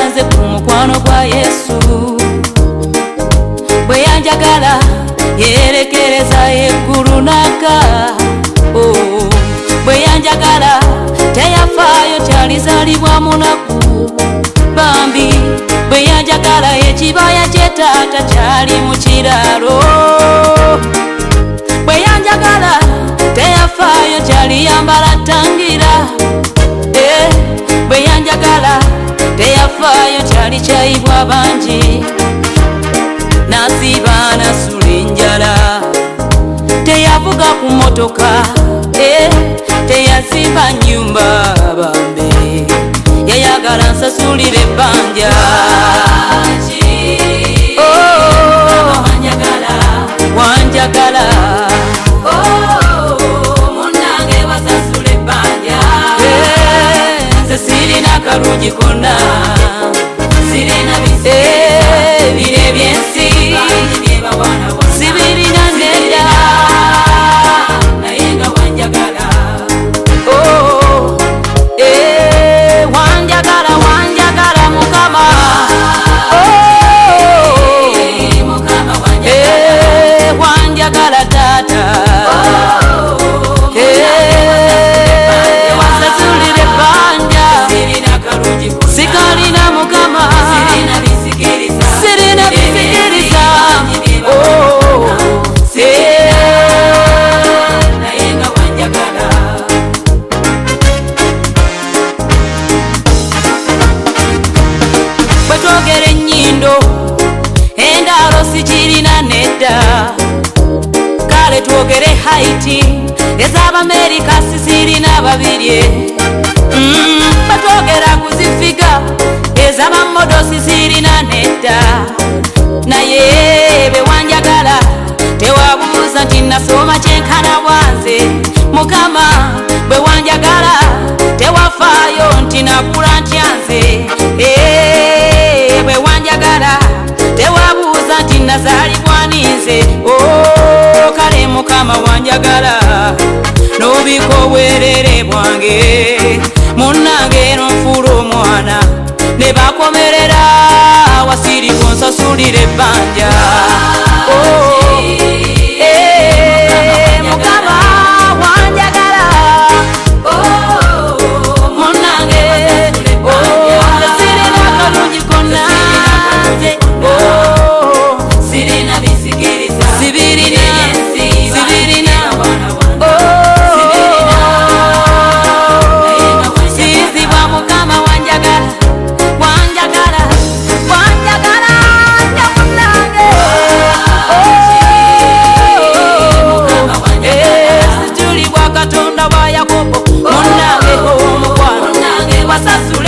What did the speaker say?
yanze ku mukwano gwa yesu. Bwe yanjagala yeerekereza yeggulu naka. Oh, bwe yanjagala teyafaayo kyalizaalibwa munaku bambi bwe yanjagala ekibaya kyetaata kyali mu kiralo bwe yanjagala teyafaayo kyali kyayibwa bangi nasiba nasula enjala teyavuga ku motoka eh, teyazimba nyumba bambe. Yayagala nsasulira ebbanja. Oh, wanjagala. Eh, nze sirina kalungi konna Irene kale twogere haiti ez'abamerika sisirina babirye Mm, bwe twogera kuzifiga ez'abamodosi sirina nedda. Naye bewanjagala tewabuuza nti nasoma kyenkana bwanze. Mukama bwe wanjagala tewafaayo nti nakula ntyanze Eh, bwe wanjagala tewabuuza nti nazaalibwaninze o kale mukama wanjagala nobika obwerere bwange. Munnange nonfuula omwana ne bakomerera wasiriku nsasulira ebbanja katonda wa yakobo munange oh, omukwano wasasula